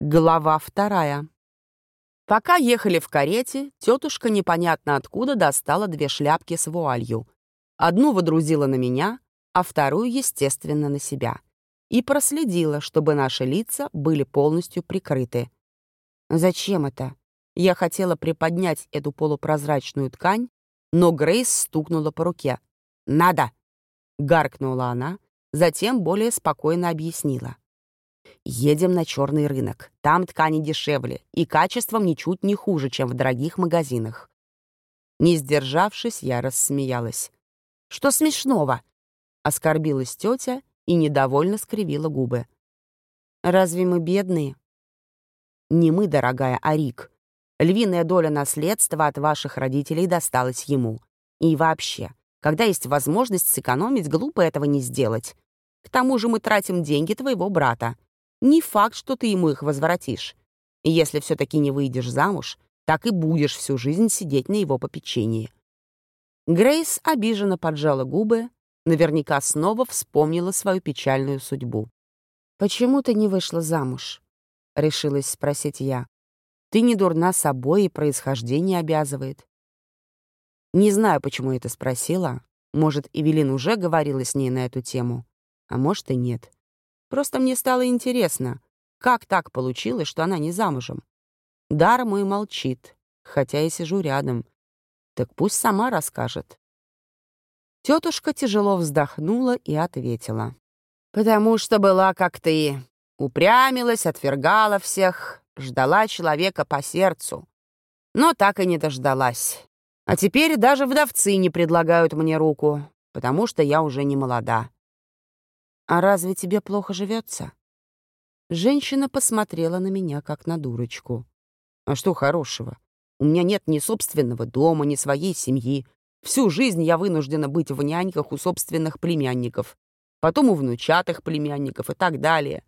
Глава вторая. Пока ехали в карете, тетушка непонятно откуда достала две шляпки с вуалью. Одну водрузила на меня, а вторую, естественно, на себя. И проследила, чтобы наши лица были полностью прикрыты. Зачем это? Я хотела приподнять эту полупрозрачную ткань, но Грейс стукнула по руке. «Надо!» — гаркнула она, затем более спокойно объяснила. Едем на черный рынок. Там ткани дешевле и качеством ничуть не хуже, чем в дорогих магазинах. Не сдержавшись, я рассмеялась. «Что смешного?» — оскорбилась тетя и недовольно скривила губы. «Разве мы бедные?» «Не мы, дорогая, а Рик. Львиная доля наследства от ваших родителей досталась ему. И вообще, когда есть возможность сэкономить, глупо этого не сделать. К тому же мы тратим деньги твоего брата не факт, что ты ему их возвратишь. И если все-таки не выйдешь замуж, так и будешь всю жизнь сидеть на его попечении. Грейс обиженно поджала губы, наверняка снова вспомнила свою печальную судьбу. «Почему ты не вышла замуж?» — решилась спросить я. «Ты не дурна собой и происхождение обязывает». Не знаю, почему это спросила. Может, Эвелин уже говорила с ней на эту тему, а может и нет. Просто мне стало интересно, как так получилось, что она не замужем. Дар мой молчит, хотя и сижу рядом. Так пусть сама расскажет. Тетушка тяжело вздохнула и ответила. «Потому что была как ты. Упрямилась, отвергала всех, ждала человека по сердцу. Но так и не дождалась. А теперь даже вдовцы не предлагают мне руку, потому что я уже не молода. «А разве тебе плохо живется?» Женщина посмотрела на меня, как на дурочку. «А что хорошего? У меня нет ни собственного дома, ни своей семьи. Всю жизнь я вынуждена быть в няньках у собственных племянников, потом у внучатых племянников и так далее.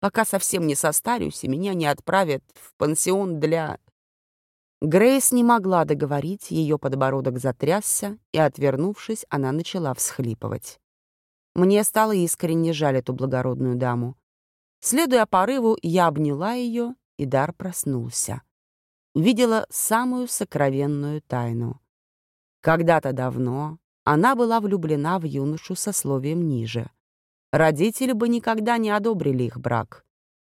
Пока совсем не состарюсь, и меня не отправят в пансион для...» Грейс не могла договорить, ее подбородок затрясся, и, отвернувшись, она начала всхлипывать. Мне стало искренне жаль эту благородную даму. Следуя порыву, я обняла ее, и дар проснулся. Увидела самую сокровенную тайну. Когда-то давно она была влюблена в юношу со словием ниже. Родители бы никогда не одобрили их брак.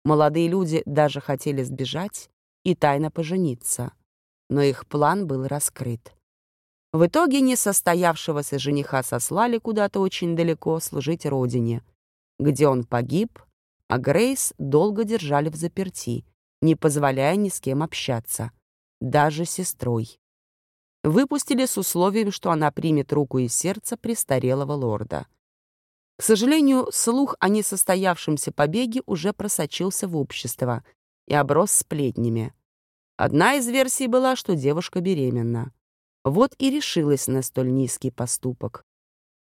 Молодые люди даже хотели сбежать и тайно пожениться. Но их план был раскрыт. В итоге несостоявшегося жениха сослали куда-то очень далеко служить родине, где он погиб, а Грейс долго держали в заперти, не позволяя ни с кем общаться, даже сестрой. Выпустили с условием, что она примет руку и сердце престарелого лорда. К сожалению, слух о несостоявшемся побеге уже просочился в общество и оброс сплетнями. Одна из версий была, что девушка беременна. Вот и решилась на столь низкий поступок.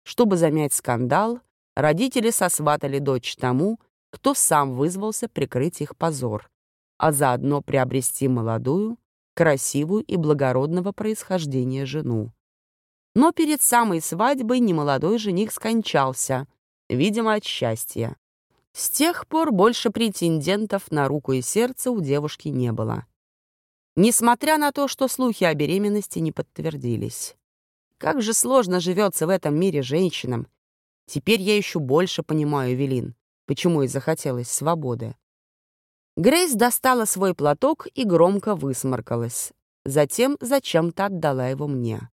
Чтобы замять скандал, родители сосватали дочь тому, кто сам вызвался прикрыть их позор, а заодно приобрести молодую, красивую и благородного происхождения жену. Но перед самой свадьбой немолодой жених скончался, видимо, от счастья. С тех пор больше претендентов на руку и сердце у девушки не было несмотря на то, что слухи о беременности не подтвердились. Как же сложно живется в этом мире женщинам. Теперь я еще больше понимаю Эвелин, почему ей захотелось свободы. Грейс достала свой платок и громко высморкалась. Затем зачем-то отдала его мне.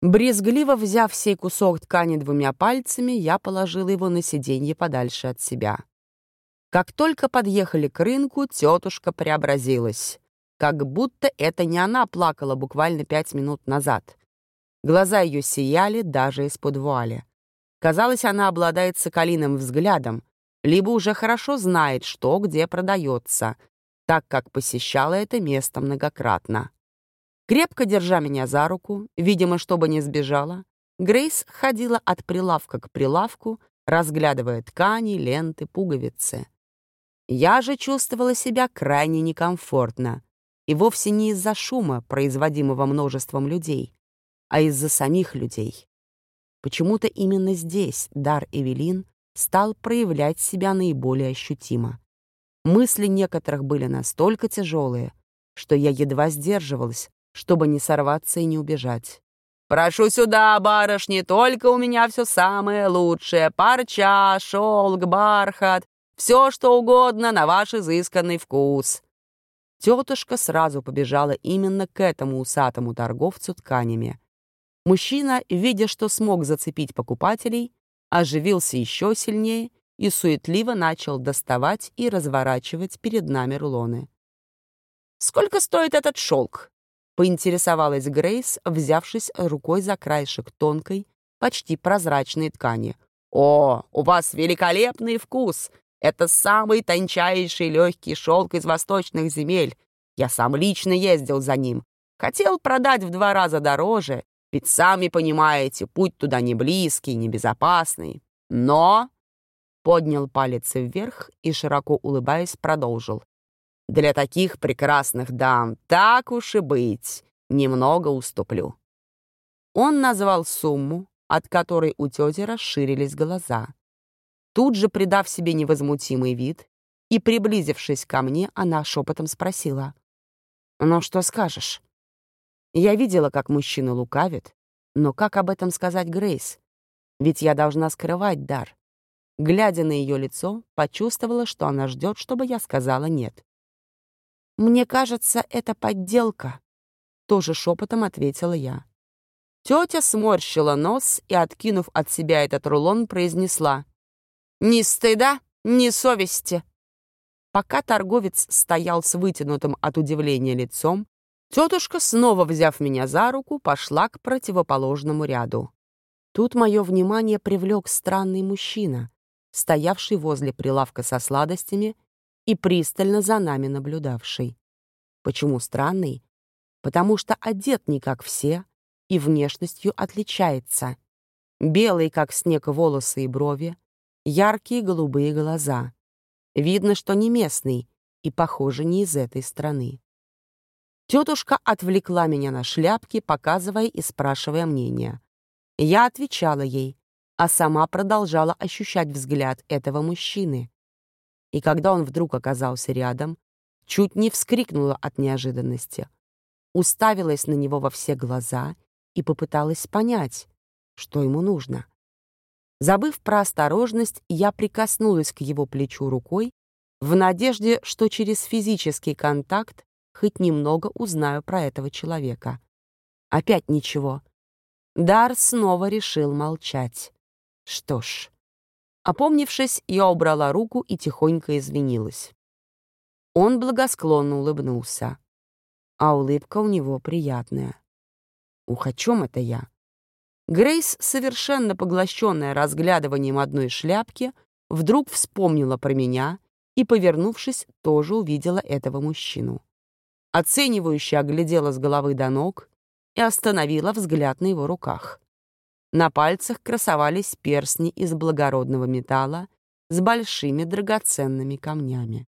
Брезгливо взяв сей кусок ткани двумя пальцами, я положила его на сиденье подальше от себя. Как только подъехали к рынку, тетушка преобразилась как будто это не она плакала буквально пять минут назад. Глаза ее сияли даже из-под вуали. Казалось, она обладает соколиным взглядом, либо уже хорошо знает, что где продается, так как посещала это место многократно. Крепко держа меня за руку, видимо, чтобы не сбежала, Грейс ходила от прилавка к прилавку, разглядывая ткани, ленты, пуговицы. Я же чувствовала себя крайне некомфортно, и вовсе не из-за шума, производимого множеством людей, а из-за самих людей. Почему-то именно здесь дар Эвелин стал проявлять себя наиболее ощутимо. Мысли некоторых были настолько тяжелые, что я едва сдерживалась, чтобы не сорваться и не убежать. «Прошу сюда, барышни, только у меня все самое лучшее. Парча, шелк, бархат, все, что угодно на ваш изысканный вкус». Тетушка сразу побежала именно к этому усатому торговцу тканями. Мужчина, видя, что смог зацепить покупателей, оживился еще сильнее и суетливо начал доставать и разворачивать перед нами рулоны. «Сколько стоит этот шелк?» — поинтересовалась Грейс, взявшись рукой за краешек тонкой, почти прозрачной ткани. «О, у вас великолепный вкус! Это самый тончайший легкий шелк из восточных земель. Я сам лично ездил за ним. Хотел продать в два раза дороже, ведь сами понимаете, путь туда не близкий, не безопасный. Но...» Поднял палец вверх и, широко улыбаясь, продолжил. «Для таких прекрасных дам, так уж и быть, немного уступлю». Он назвал сумму, от которой у тети расширились глаза. Тут же, придав себе невозмутимый вид и приблизившись ко мне, она шепотом спросила. «Ну, что скажешь?» Я видела, как мужчина лукавит, но как об этом сказать Грейс? Ведь я должна скрывать дар. Глядя на ее лицо, почувствовала, что она ждет, чтобы я сказала «нет». «Мне кажется, это подделка», — тоже шепотом ответила я. Тетя сморщила нос и, откинув от себя этот рулон, произнесла «Ни стыда, ни совести». Пока торговец стоял с вытянутым от удивления лицом, Тетушка, снова взяв меня за руку, пошла к противоположному ряду. Тут мое внимание привлек странный мужчина, стоявший возле прилавка со сладостями и пристально за нами наблюдавший. Почему странный? Потому что одет не как все и внешностью отличается. Белые, как снег, волосы и брови, яркие голубые глаза. Видно, что не местный и, похоже, не из этой страны. Тетушка отвлекла меня на шляпки, показывая и спрашивая мнение. Я отвечала ей, а сама продолжала ощущать взгляд этого мужчины. И когда он вдруг оказался рядом, чуть не вскрикнула от неожиданности. Уставилась на него во все глаза и попыталась понять, что ему нужно. Забыв про осторожность, я прикоснулась к его плечу рукой в надежде, что через физический контакт хоть немного узнаю про этого человека. Опять ничего. Дар снова решил молчать. Что ж. Опомнившись, я убрала руку и тихонько извинилась. Он благосклонно улыбнулся. А улыбка у него приятная. Ух, о чем это я? Грейс, совершенно поглощенная разглядыванием одной шляпки, вдруг вспомнила про меня и, повернувшись, тоже увидела этого мужчину оценивающе оглядела с головы до ног и остановила взгляд на его руках. На пальцах красовались перстни из благородного металла с большими драгоценными камнями.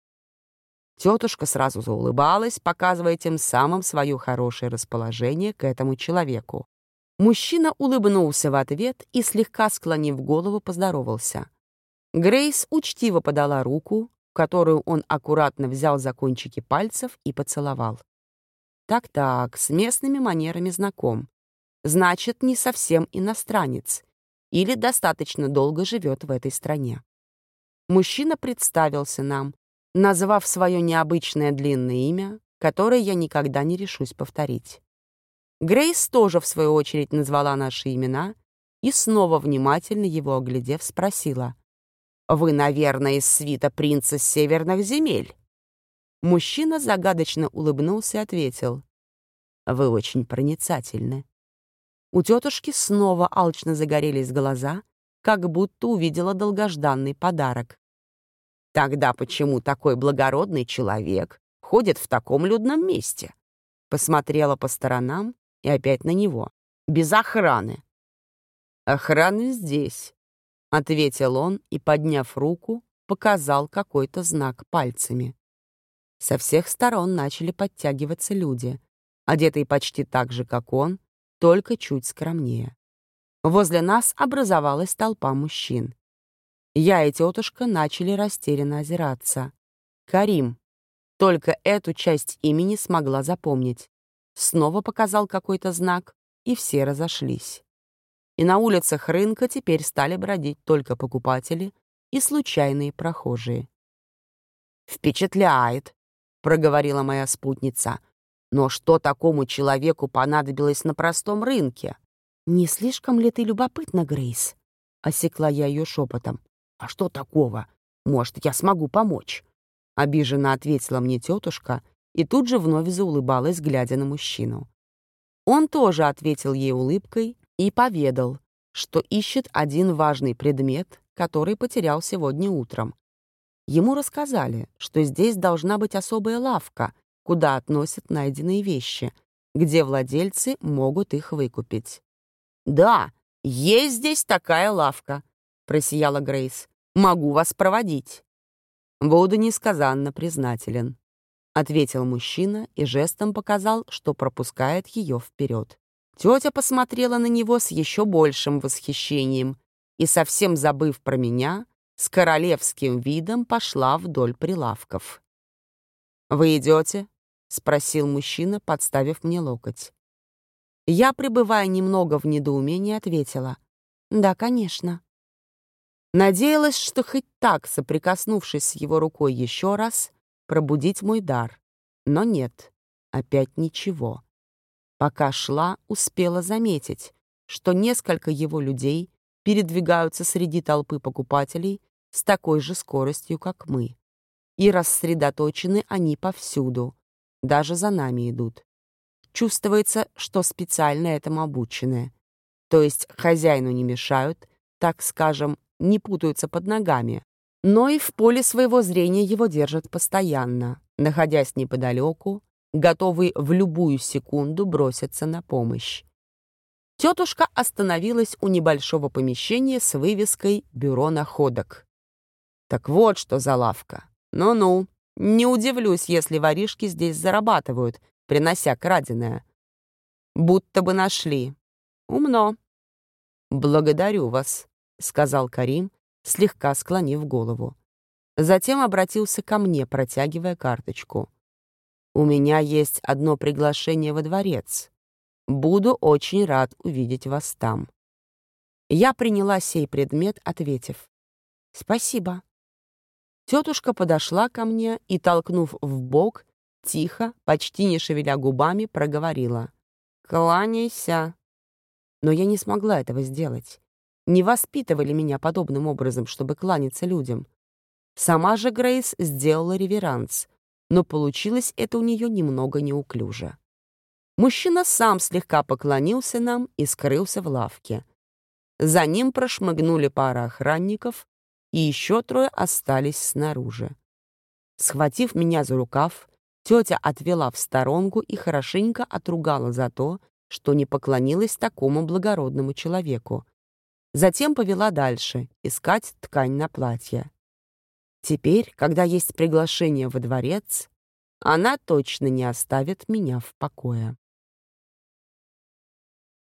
Тетушка сразу заулыбалась, показывая тем самым свое хорошее расположение к этому человеку. Мужчина улыбнулся в ответ и, слегка склонив голову, поздоровался. Грейс учтиво подала руку, которую он аккуратно взял за кончики пальцев и поцеловал. Так-так, с местными манерами знаком. Значит, не совсем иностранец или достаточно долго живет в этой стране. Мужчина представился нам, назвав свое необычное длинное имя, которое я никогда не решусь повторить. Грейс тоже, в свою очередь, назвала наши имена и, снова внимательно его оглядев, спросила, вы, наверное, из свита принца северных земель. Мужчина загадочно улыбнулся и ответил. Вы очень проницательны. У тетушки снова алчно загорелись глаза, как будто увидела долгожданный подарок. Тогда почему такой благородный человек ходит в таком людном месте? Посмотрела по сторонам и опять на него. Без охраны. Охраны здесь. — ответил он и, подняв руку, показал какой-то знак пальцами. Со всех сторон начали подтягиваться люди, одетые почти так же, как он, только чуть скромнее. Возле нас образовалась толпа мужчин. Я и тетушка начали растерянно озираться. Карим. Только эту часть имени смогла запомнить. Снова показал какой-то знак, и все разошлись. И на улицах рынка теперь стали бродить только покупатели и случайные прохожие. «Впечатляет», — проговорила моя спутница. «Но что такому человеку понадобилось на простом рынке?» «Не слишком ли ты любопытна, Грейс?» — осекла я ее шепотом. «А что такого? Может, я смогу помочь?» Обиженно ответила мне тетушка и тут же вновь заулыбалась, глядя на мужчину. Он тоже ответил ей улыбкой и поведал, что ищет один важный предмет, который потерял сегодня утром. Ему рассказали, что здесь должна быть особая лавка, куда относят найденные вещи, где владельцы могут их выкупить. «Да, есть здесь такая лавка», — просияла Грейс. «Могу вас проводить». «Буду несказанно признателен», — ответил мужчина и жестом показал, что пропускает ее вперед. Тетя посмотрела на него с еще большим восхищением и, совсем забыв про меня, с королевским видом пошла вдоль прилавков. «Вы идете?» — спросил мужчина, подставив мне локоть. Я, пребывая немного в недоумении, ответила. «Да, конечно». Надеялась, что хоть так, соприкоснувшись с его рукой еще раз, пробудить мой дар. Но нет, опять ничего. Пока шла, успела заметить, что несколько его людей передвигаются среди толпы покупателей с такой же скоростью, как мы. И рассредоточены они повсюду, даже за нами идут. Чувствуется, что специально этому обучены. То есть хозяину не мешают, так скажем, не путаются под ногами, но и в поле своего зрения его держат постоянно, находясь неподалеку, готовый в любую секунду броситься на помощь. Тетушка остановилась у небольшого помещения с вывеской «Бюро находок». Так вот, что за лавка. Ну-ну, не удивлюсь, если воришки здесь зарабатывают, принося краденое. Будто бы нашли. Умно. Благодарю вас, — сказал Карим, слегка склонив голову. Затем обратился ко мне, протягивая карточку. «У меня есть одно приглашение во дворец. Буду очень рад увидеть вас там». Я приняла сей предмет, ответив. «Спасибо». Тетушка подошла ко мне и, толкнув в бок, тихо, почти не шевеля губами, проговорила. «Кланяйся». Но я не смогла этого сделать не воспитывали меня подобным образом, чтобы кланяться людям. Сама же Грейс сделала реверанс, но получилось это у нее немного неуклюже. Мужчина сам слегка поклонился нам и скрылся в лавке. За ним прошмыгнули пара охранников, и еще трое остались снаружи. Схватив меня за рукав, тетя отвела в сторонку и хорошенько отругала за то, что не поклонилась такому благородному человеку, Затем повела дальше, искать ткань на платье. Теперь, когда есть приглашение во дворец, она точно не оставит меня в покое.